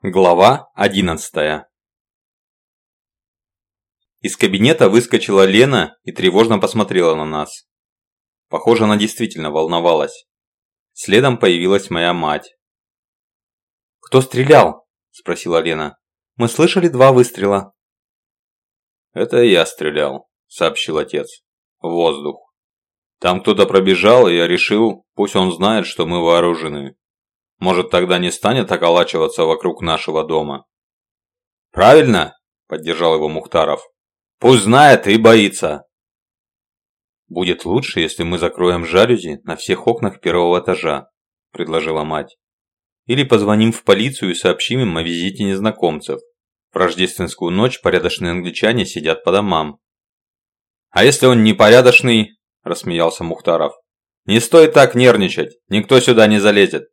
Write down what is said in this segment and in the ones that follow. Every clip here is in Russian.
Глава 11 Из кабинета выскочила Лена и тревожно посмотрела на нас. Похоже, она действительно волновалась. Следом появилась моя мать. «Кто стрелял?» – спросила Лена. «Мы слышали два выстрела». «Это я стрелял», – сообщил отец. «В воздух. Там кто-то пробежал, и я решил, пусть он знает, что мы вооружены. Может, тогда не станет околачиваться вокруг нашего дома?» «Правильно!» – поддержал его Мухтаров. «Пусть знает и боится!» «Будет лучше, если мы закроем жалюзи на всех окнах первого этажа», – предложила мать. «Или позвоним в полицию и сообщим им о визите незнакомцев. В рождественскую ночь порядочные англичане сидят по домам». «А если он непорядочный?» – рассмеялся Мухтаров. «Не стоит так нервничать, никто сюда не залезет.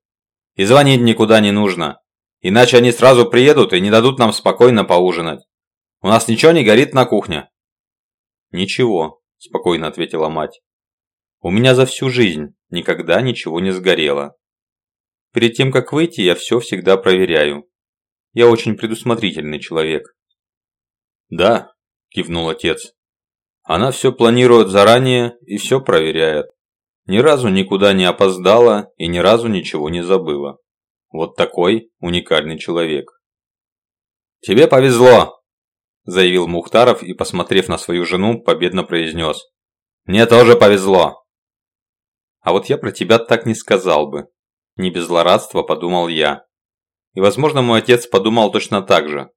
И звонить никуда не нужно. Иначе они сразу приедут и не дадут нам спокойно поужинать. У нас ничего не горит на кухне?» «Ничего», – спокойно ответила мать. «У меня за всю жизнь никогда ничего не сгорело. Перед тем, как выйти, я все всегда проверяю. Я очень предусмотрительный человек». «Да», – кивнул отец. «Она все планирует заранее и все проверяет. Ни разу никуда не опоздала и ни разу ничего не забыла. Вот такой уникальный человек. «Тебе повезло!» – заявил Мухтаров и, посмотрев на свою жену, победно произнес. «Мне тоже повезло!» «А вот я про тебя так не сказал бы!» Не без злорадства подумал я. И, возможно, мой отец подумал точно так же.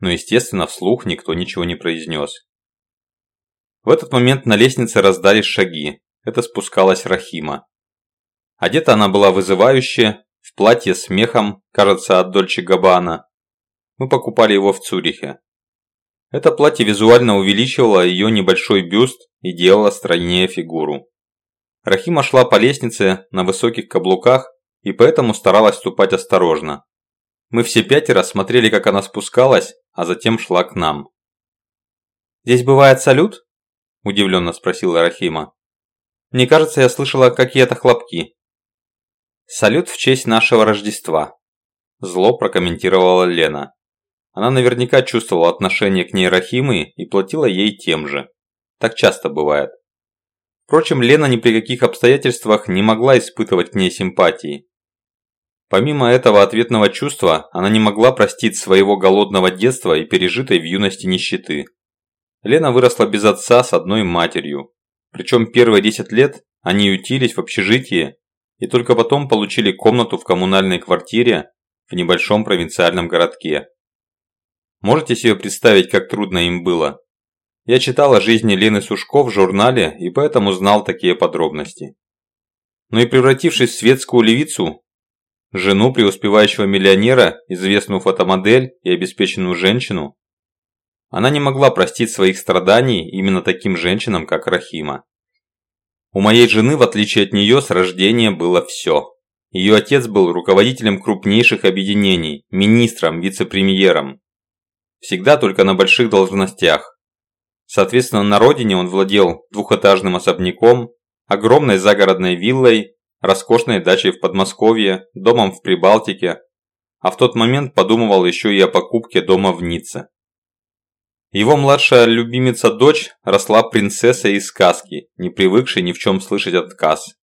Но, естественно, вслух никто ничего не произнес. В этот момент на лестнице раздались шаги, это спускалась Рахима. Одета она была вызывающе, в платье с мехом, кажется, от Дольче Габбана. Мы покупали его в Цюрихе. Это платье визуально увеличивало ее небольшой бюст и делало стройнее фигуру. Рахима шла по лестнице на высоких каблуках и поэтому старалась ступать осторожно. Мы все пятеро смотрели, как она спускалась, а затем шла к нам. «Здесь бывает салют?» – удивленно спросила Рахима. Мне кажется, я слышала какие-то хлопки. Салют в честь нашего Рождества. Зло прокомментировала Лена. Она наверняка чувствовала отношение к ней Рахимы и платила ей тем же. Так часто бывает. Впрочем, Лена ни при каких обстоятельствах не могла испытывать к ней симпатии. Помимо этого ответного чувства, она не могла простить своего голодного детства и пережитой в юности нищеты. Лена выросла без отца с одной матерью, причем первые 10 лет они ютились в общежитии и только потом получили комнату в коммунальной квартире в небольшом провинциальном городке. Можете себе представить, как трудно им было? Я читал о жизни Лены Сушко в журнале и поэтому знал такие подробности. Но и превратившись в светскую левицу, жену преуспевающего миллионера, известную фотомодель и обеспеченную женщину, она не могла простить своих страданий именно таким женщинам, как Рахима. У моей жены, в отличие от нее, с рождения было все. Ее отец был руководителем крупнейших объединений, министром, вице-премьером. Всегда только на больших должностях. Соответственно, на родине он владел двухэтажным особняком, огромной загородной виллой, роскошной дачей в Подмосковье, домом в Прибалтике, а в тот момент подумывал еще и о покупке дома в Ницце. Его младшая любимица-дочь росла принцессой из сказки, не привыкшей ни в чем слышать отказ.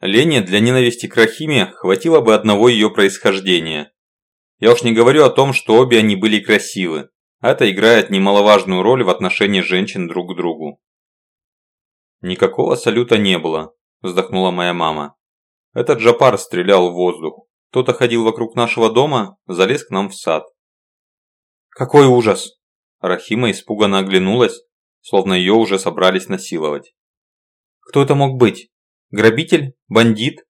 Лене для ненависти к Рахиме хватило бы одного ее происхождения. Я уж не говорю о том, что обе они были красивы. Это играет немаловажную роль в отношении женщин друг к другу. «Никакого салюта не было», – вздохнула моя мама. «Этот Джапар стрелял в воздух. Кто-то ходил вокруг нашего дома, залез к нам в сад. «Какой ужас!» Рахима испуганно оглянулась, словно ее уже собрались насиловать. «Кто это мог быть? Грабитель? Бандит?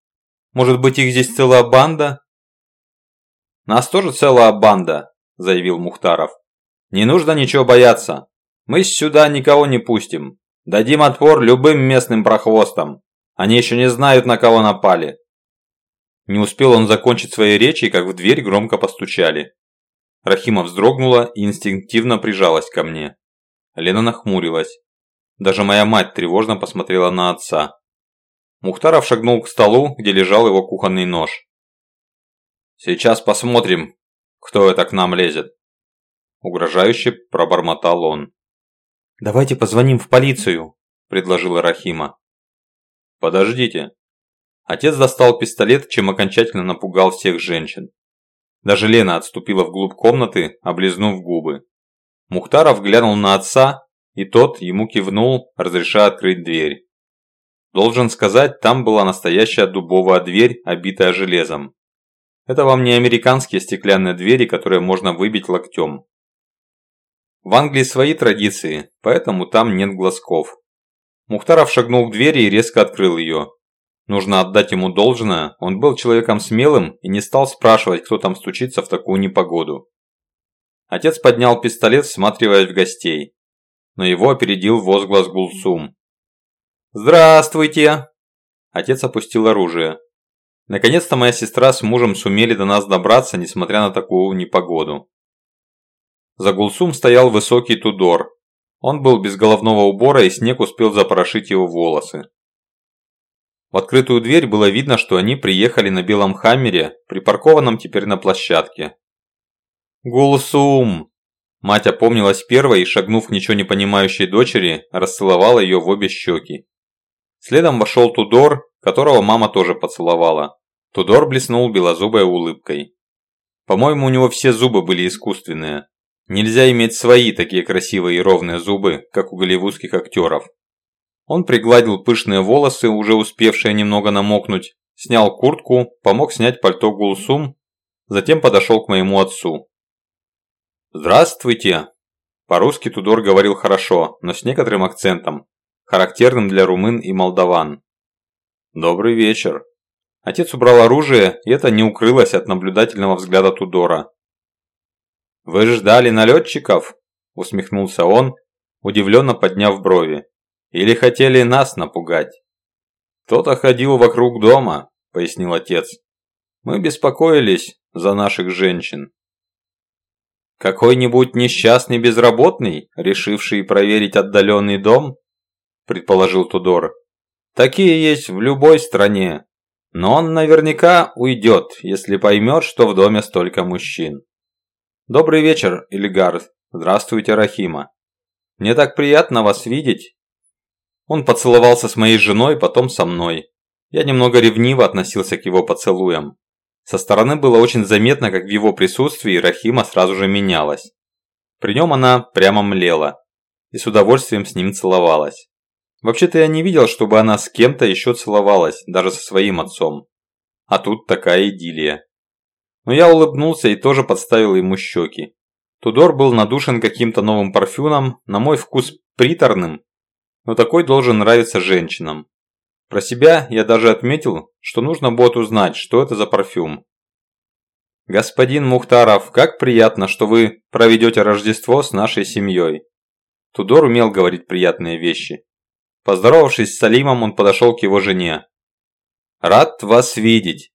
Может быть их здесь целая банда?» «Нас тоже целая банда», – заявил Мухтаров. «Не нужно ничего бояться. Мы сюда никого не пустим. Дадим отпор любым местным прохвостам. Они еще не знают, на кого напали». Не успел он закончить свои речи, как в дверь громко постучали. Рахима вздрогнула и инстинктивно прижалась ко мне. Лена нахмурилась. Даже моя мать тревожно посмотрела на отца. Мухтаров шагнул к столу, где лежал его кухонный нож. Сейчас посмотрим, кто это к нам лезет. Угрожающе пробормотал он. «Давайте позвоним в полицию», – предложила Рахима. «Подождите». Отец достал пистолет, чем окончательно напугал всех женщин. Даже Лена отступила вглубь комнаты, облизнув губы. Мухтаров глянул на отца, и тот ему кивнул, разрешая открыть дверь. Должен сказать, там была настоящая дубовая дверь, обитая железом. Это вам не американские стеклянные двери, которые можно выбить локтем. В Англии свои традиции, поэтому там нет глазков. Мухтаров шагнул к двери и резко открыл ее. Нужно отдать ему должное, он был человеком смелым и не стал спрашивать, кто там стучится в такую непогоду. Отец поднял пистолет, всматриваясь в гостей. Но его опередил возглас Гулсум. «Здравствуйте!» Отец опустил оружие. Наконец-то моя сестра с мужем сумели до нас добраться, несмотря на такую непогоду. За Гулсум стоял высокий Тудор. Он был без головного убора и снег успел запорошить его волосы. В открытую дверь было видно, что они приехали на белом хаммере, припаркованном теперь на площадке. «Гулсум!» Мать опомнилась первой и, шагнув к ничего не понимающей дочери, расцеловала ее в обе щеки. Следом вошел Тудор, которого мама тоже поцеловала. Тудор блеснул белозубой улыбкой. По-моему, у него все зубы были искусственные. Нельзя иметь свои такие красивые и ровные зубы, как у голливудских актеров. Он пригладил пышные волосы, уже успевшие немного намокнуть, снял куртку, помог снять пальто Гулсум, затем подошел к моему отцу. «Здравствуйте!» По-русски Тудор говорил хорошо, но с некоторым акцентом, характерным для румын и молдаван. «Добрый вечер!» Отец убрал оружие, и это не укрылось от наблюдательного взгляда Тудора. «Вы ждали налетчиков?» – усмехнулся он, удивленно подняв брови. «Или хотели нас напугать?» «Кто-то ходил вокруг дома», – пояснил отец. «Мы беспокоились за наших женщин». «Какой-нибудь несчастный безработный, решивший проверить отдаленный дом?» – предположил Тудор. «Такие есть в любой стране, но он наверняка уйдет, если поймет, что в доме столько мужчин». «Добрый вечер, Ильгар. Здравствуйте, Рахима. Мне так приятно вас видеть». Он поцеловался с моей женой, потом со мной. Я немного ревниво относился к его поцелуям. Со стороны было очень заметно, как в его присутствии Рахима сразу же менялась. При нем она прямо млела и с удовольствием с ним целовалась. Вообще-то я не видел, чтобы она с кем-то еще целовалась, даже со своим отцом. А тут такая идиллия. Но я улыбнулся и тоже подставил ему щеки. Тудор был надушен каким-то новым парфюмом, на мой вкус приторным, но такой должен нравиться женщинам. Про себя я даже отметил, что нужно будет узнать, что это за парфюм. «Господин Мухтаров, как приятно, что вы проведете Рождество с нашей семьей». Тудор умел говорить приятные вещи. Поздоровавшись с Салимом, он подошел к его жене. «Рад вас видеть.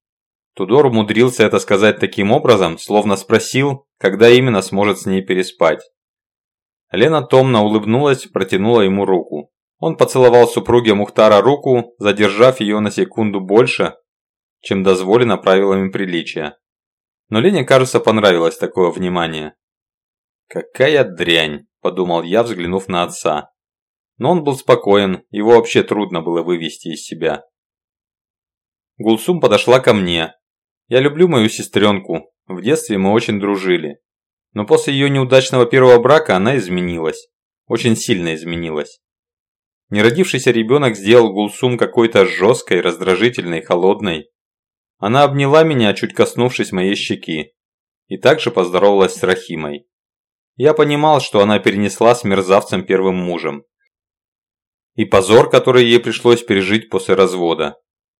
Тудор умудрился это сказать таким образом, словно спросил, когда именно сможет с ней переспать. Лена томно улыбнулась, протянула ему руку. Он поцеловал супруге Мухтара руку, задержав ее на секунду больше, чем дозволено правилами приличия. Но Лене, кажется, понравилось такое внимание. «Какая дрянь», – подумал я, взглянув на отца. Но он был спокоен, его вообще трудно было вывести из себя. Гулсум подошла ко мне, я люблю мою сестренку. В детстве мы очень дружили. Но после ее неудачного первого брака она изменилась. Очень сильно изменилась. Неродившийся ребенок сделал Гулсум какой-то жесткой, раздражительной, холодной. Она обняла меня, чуть коснувшись моей щеки. И также поздоровалась с Рахимой. Я понимал, что она перенесла с мерзавцем первым мужем. И позор, который ей пришлось пережить после развода.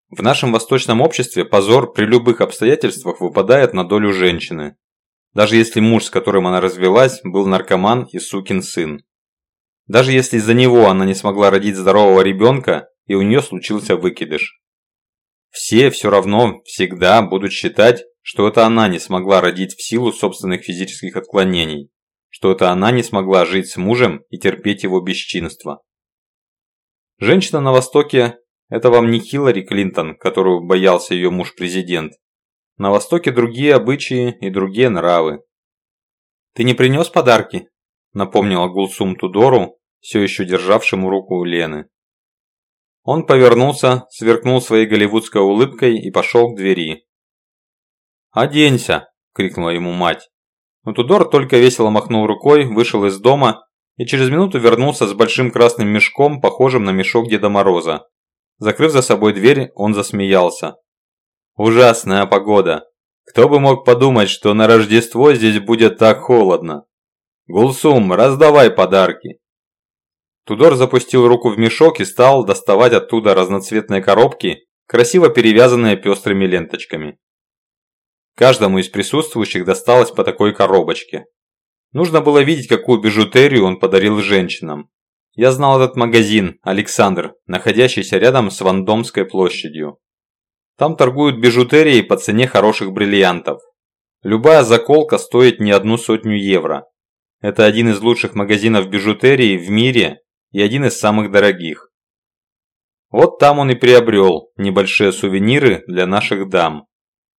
В нашем восточном обществе позор при любых обстоятельствах выпадает на долю женщины. Даже если муж, с которым она развелась, был наркоман и сукин сын. Даже если из-за него она не смогла родить здорового ребенка и у нее случился выкидыш. Все все равно всегда будут считать, что это она не смогла родить в силу собственных физических отклонений, что это она не смогла жить с мужем и терпеть его бесчинство. Женщина на Востоке это вам не Хиллари Клинтон, которую боялся ее муж-президент. На Востоке другие обычаи и другие нравы. «Ты не принес подарки?» – напомнила Гулсум Тудору, все еще державшему руку Лены. Он повернулся, сверкнул своей голливудской улыбкой и пошел к двери. «Оденься!» – крикнула ему мать. Но Тудор только весело махнул рукой, вышел из дома и через минуту вернулся с большим красным мешком, похожим на мешок Деда Мороза. Закрыв за собой дверь, он засмеялся. «Ужасная погода! Кто бы мог подумать, что на Рождество здесь будет так холодно? Гулсум, раздавай подарки!» Тудор запустил руку в мешок и стал доставать оттуда разноцветные коробки, красиво перевязанные пестрыми ленточками. Каждому из присутствующих досталось по такой коробочке. Нужно было видеть, какую бижутерию он подарил женщинам. Я знал этот магазин, Александр, находящийся рядом с Вандомской площадью. Там торгуют бижутерией по цене хороших бриллиантов. Любая заколка стоит не одну сотню евро. Это один из лучших магазинов бижутерии в мире и один из самых дорогих. Вот там он и приобрел небольшие сувениры для наших дам.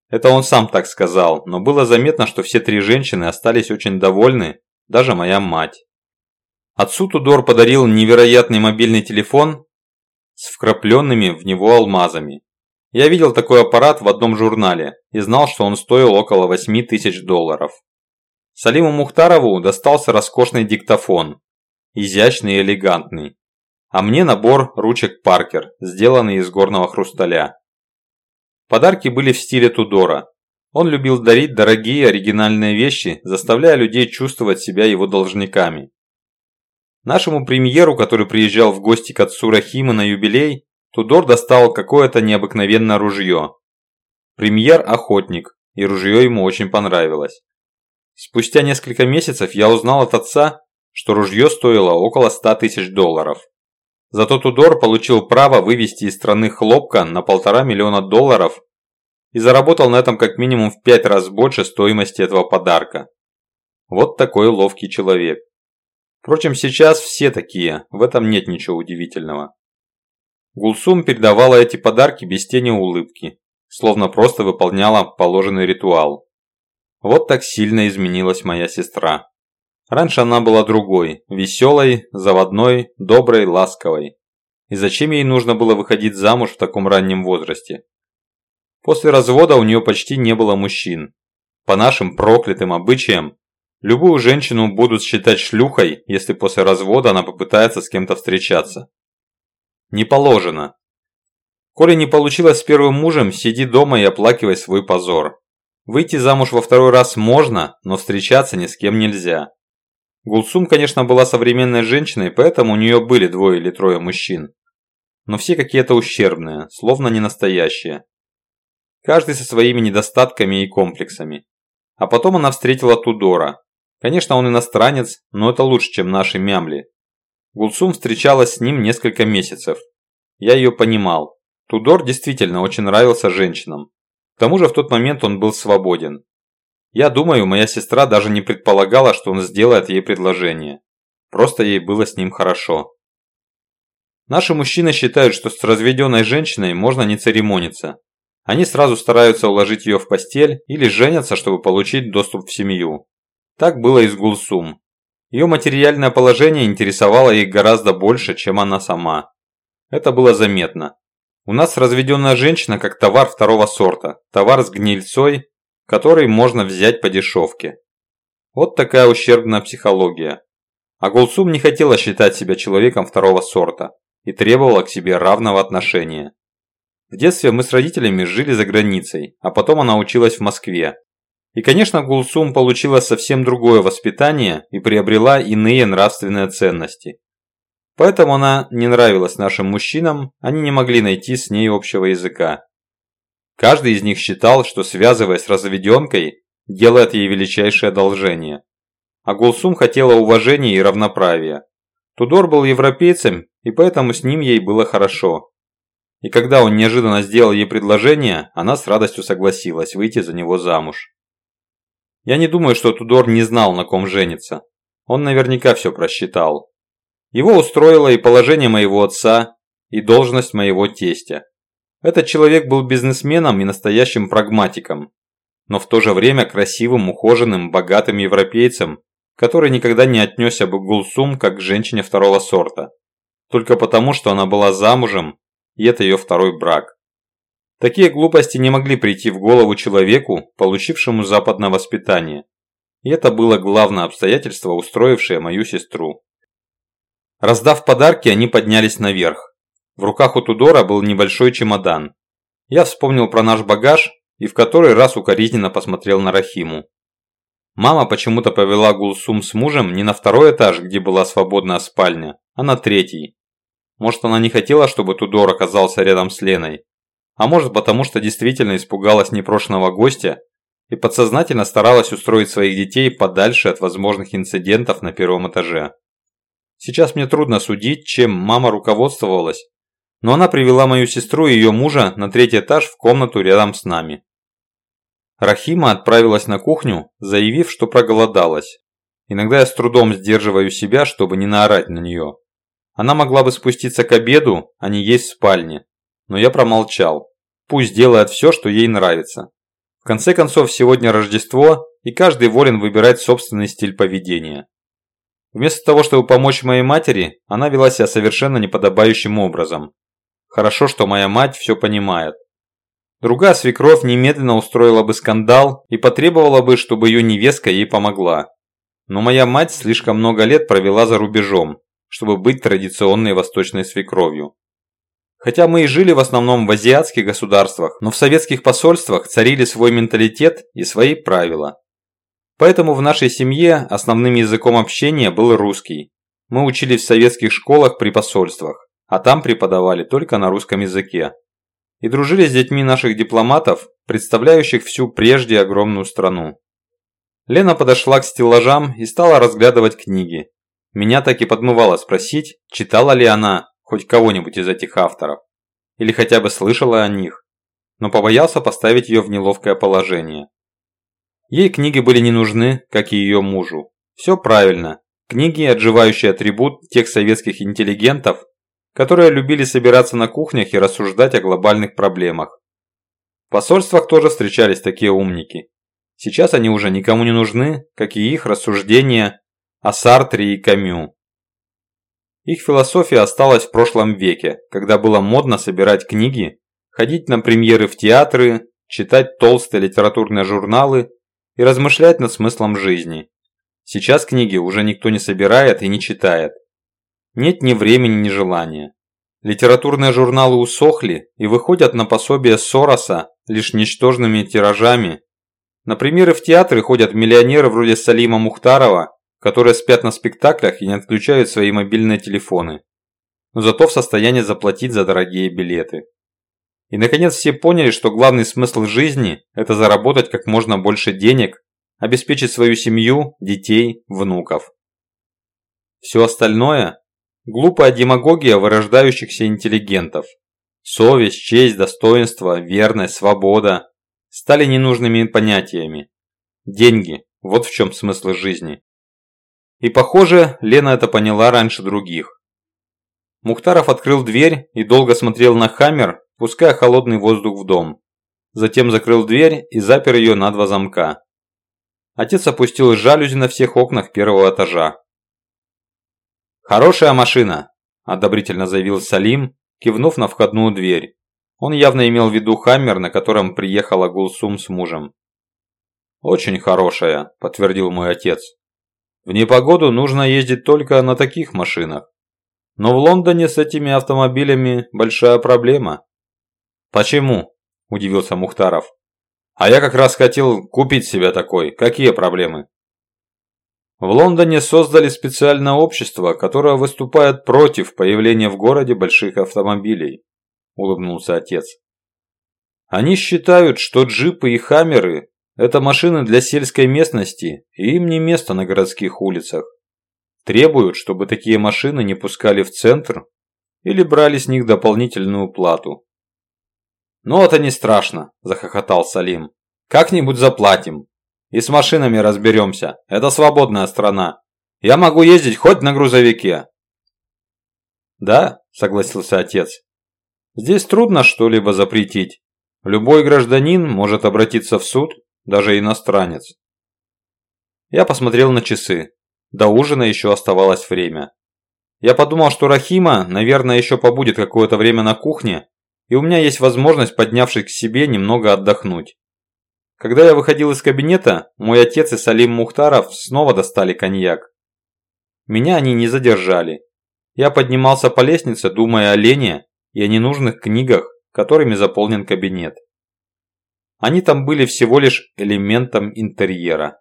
Это он сам так сказал, но было заметно, что все три женщины остались очень довольны, даже моя мать. Отцу Тудор подарил невероятный мобильный телефон с вкрапленными в него алмазами. Я видел такой аппарат в одном журнале и знал, что он стоил около 8 тысяч долларов. Салиму Мухтарову достался роскошный диктофон, изящный и элегантный. А мне набор ручек Паркер, сделанный из горного хрусталя. Подарки были в стиле Тудора. Он любил дарить дорогие оригинальные вещи, заставляя людей чувствовать себя его должниками. Нашему премьеру, который приезжал в гости к отцу Рахима на юбилей, Тудор достал какое-то необыкновенное ружье. Премьер – охотник, и ружье ему очень понравилось. Спустя несколько месяцев я узнал от отца, что ружье стоило около 100 тысяч долларов. Зато Тудор получил право вывести из страны хлопка на полтора миллиона долларов и заработал на этом как минимум в пять раз больше стоимости этого подарка. Вот такой ловкий человек. Впрочем, сейчас все такие, в этом нет ничего удивительного. Гулсум передавала эти подарки без тени улыбки, словно просто выполняла положенный ритуал. Вот так сильно изменилась моя сестра. Раньше она была другой, веселой, заводной, доброй, ласковой. И зачем ей нужно было выходить замуж в таком раннем возрасте? После развода у нее почти не было мужчин. По нашим проклятым обычаям, любую женщину будут считать шлюхой, если после развода она попытается с кем-то встречаться. Не положено. Коли не получилось с первым мужем, сиди дома и оплакивай свой позор. Выйти замуж во второй раз можно, но встречаться ни с кем нельзя. Гулсум, конечно, была современной женщиной, поэтому у нее были двое или трое мужчин. Но все какие-то ущербные, словно не настоящие. Каждый со своими недостатками и комплексами. А потом она встретила Тудора. Конечно, он иностранец, но это лучше, чем наши мямли. Гулсум встречалась с ним несколько месяцев. Я ее понимал. Тудор действительно очень нравился женщинам. К тому же в тот момент он был свободен. Я думаю, моя сестра даже не предполагала, что он сделает ей предложение. Просто ей было с ним хорошо. Наши мужчины считают, что с разведенной женщиной можно не церемониться. Они сразу стараются уложить ее в постель или женятся, чтобы получить доступ в семью. Так было и с Гулсум. Ее материальное положение интересовало их гораздо больше, чем она сама. Это было заметно. У нас разведенная женщина как товар второго сорта, товар с гнильцой, который можно взять по дешевке. Вот такая ущербная психология. А Гулсум не хотела считать себя человеком второго сорта и требовала к себе равного отношения. В детстве мы с родителями жили за границей, а потом она училась в Москве. И, конечно, Гулсум получила совсем другое воспитание и приобрела иные нравственные ценности. Поэтому она не нравилась нашим мужчинам, они не могли найти с ней общего языка. Каждый из них считал, что связываясь с разведенкой, делает ей величайшее одолжение. А Гулсум хотела уважения и равноправия. Тудор был европейцем, и поэтому с ним ей было хорошо. И когда он неожиданно сделал ей предложение, она с радостью согласилась выйти за него замуж. Я не думаю, что Тудор не знал, на ком женится. Он наверняка все просчитал. Его устроило и положение моего отца, и должность моего тестя. Этот человек был бизнесменом и настоящим прагматиком. но в то же время красивым, ухоженным, богатым европейцем, который никогда не отнесся бы Гулсум как к женщине второго сорта. Только потому, что она была замужем, и это ее второй брак. Такие глупости не могли прийти в голову человеку, получившему западное воспитание. И это было главное обстоятельство, устроившее мою сестру. Раздав подарки, они поднялись наверх. В руках у Тудора был небольшой чемодан. Я вспомнил про наш багаж и в который раз укоризненно посмотрел на Рахиму. Мама почему-то повела Гулсум с мужем не на второй этаж, где была свободная спальня, а на третий. Может она не хотела, чтобы Тудор оказался рядом с Леной. А может потому, что действительно испугалась непрошенного гостя и подсознательно старалась устроить своих детей подальше от возможных инцидентов на первом этаже. Сейчас мне трудно судить, чем мама руководствовалась, но она привела мою сестру и ее мужа на третий этаж в комнату рядом с нами. Рахима отправилась на кухню, заявив, что проголодалась. Иногда я с трудом сдерживаю себя, чтобы не наорать на нее. Она могла бы спуститься к обеду, а не есть в спальне. Но я промолчал. Пусть делает все, что ей нравится. В конце концов, сегодня Рождество, и каждый волен выбирать собственный стиль поведения. Вместо того, чтобы помочь моей матери, она вела себя совершенно неподобающим образом. Хорошо, что моя мать все понимает. Другая свекровь немедленно устроила бы скандал и потребовала бы, чтобы ее невестка ей помогла. Но моя мать слишком много лет провела за рубежом, чтобы быть традиционной восточной свекровью. Хотя мы и жили в основном в азиатских государствах, но в советских посольствах царили свой менталитет и свои правила. Поэтому в нашей семье основным языком общения был русский. Мы учились в советских школах при посольствах, а там преподавали только на русском языке и дружили с детьми наших дипломатов, представляющих всю прежде огромную страну. Лена подошла к стеллажам и стала разглядывать книги. Меня так и подмывало спросить, читала ли она хоть кого-нибудь из этих авторов, или хотя бы слышала о них, но побоялся поставить ее в неловкое положение. Ей книги были не нужны, как и ее мужу. Все правильно. Книги – отживающий атрибут тех советских интеллигентов, которые любили собираться на кухнях и рассуждать о глобальных проблемах. В посольствах тоже встречались такие умники. Сейчас они уже никому не нужны, как и их рассуждения о Сартре и Камю. Их философия осталась в прошлом веке, когда было модно собирать книги, ходить на премьеры в театры, читать толстые литературные журналы и размышлять над смыслом жизни. Сейчас книги уже никто не собирает и не читает. Нет ни времени, ни желания. Литературные журналы усохли и выходят на пособие Сороса лишь ничтожными тиражами. Например, и в театры ходят миллионеры вроде Салима Мухтарова, которые спят на спектаклях и не отключают свои мобильные телефоны, но зато в состоянии заплатить за дорогие билеты. И наконец все поняли, что главный смысл жизни – это заработать как можно больше денег, обеспечить свою семью, детей, внуков. Все остальное Глупая демагогия вырождающихся интеллигентов. Совесть, честь, достоинство, верность, свобода стали ненужными понятиями. Деньги – вот в чем смысл жизни. И похоже, Лена это поняла раньше других. Мухтаров открыл дверь и долго смотрел на Хаммер, пуская холодный воздух в дом. Затем закрыл дверь и запер ее на два замка. Отец опустил жалюзи на всех окнах первого этажа. «Хорошая машина», – одобрительно заявил Салим, кивнув на входную дверь. Он явно имел в виду Хаммер, на котором приехала Гулсум с мужем. «Очень хорошая», – подтвердил мой отец. «В непогоду нужно ездить только на таких машинах. Но в Лондоне с этими автомобилями большая проблема». «Почему?» – удивился Мухтаров. «А я как раз хотел купить себе такой. Какие проблемы?» В Лондоне создали специальное общество, которое выступает против появления в городе больших автомобилей, улыбнулся отец. Они считают, что джипы и хаммеры – это машины для сельской местности, и им не место на городских улицах. Требуют, чтобы такие машины не пускали в центр или брали с них дополнительную плату. «Ну это не страшно», – захохотал Салим. «Как-нибудь заплатим. И с машинами разберемся. Это свободная страна. Я могу ездить хоть на грузовике. Да, согласился отец. Здесь трудно что-либо запретить. Любой гражданин может обратиться в суд, даже иностранец. Я посмотрел на часы. До ужина еще оставалось время. Я подумал, что Рахима, наверное, еще побудет какое-то время на кухне, и у меня есть возможность, поднявшись к себе, немного отдохнуть. Когда я выходил из кабинета, мой отец и Салим Мухтаров снова достали коньяк. Меня они не задержали. Я поднимался по лестнице, думая о Лене и о ненужных книгах, которыми заполнен кабинет. Они там были всего лишь элементом интерьера.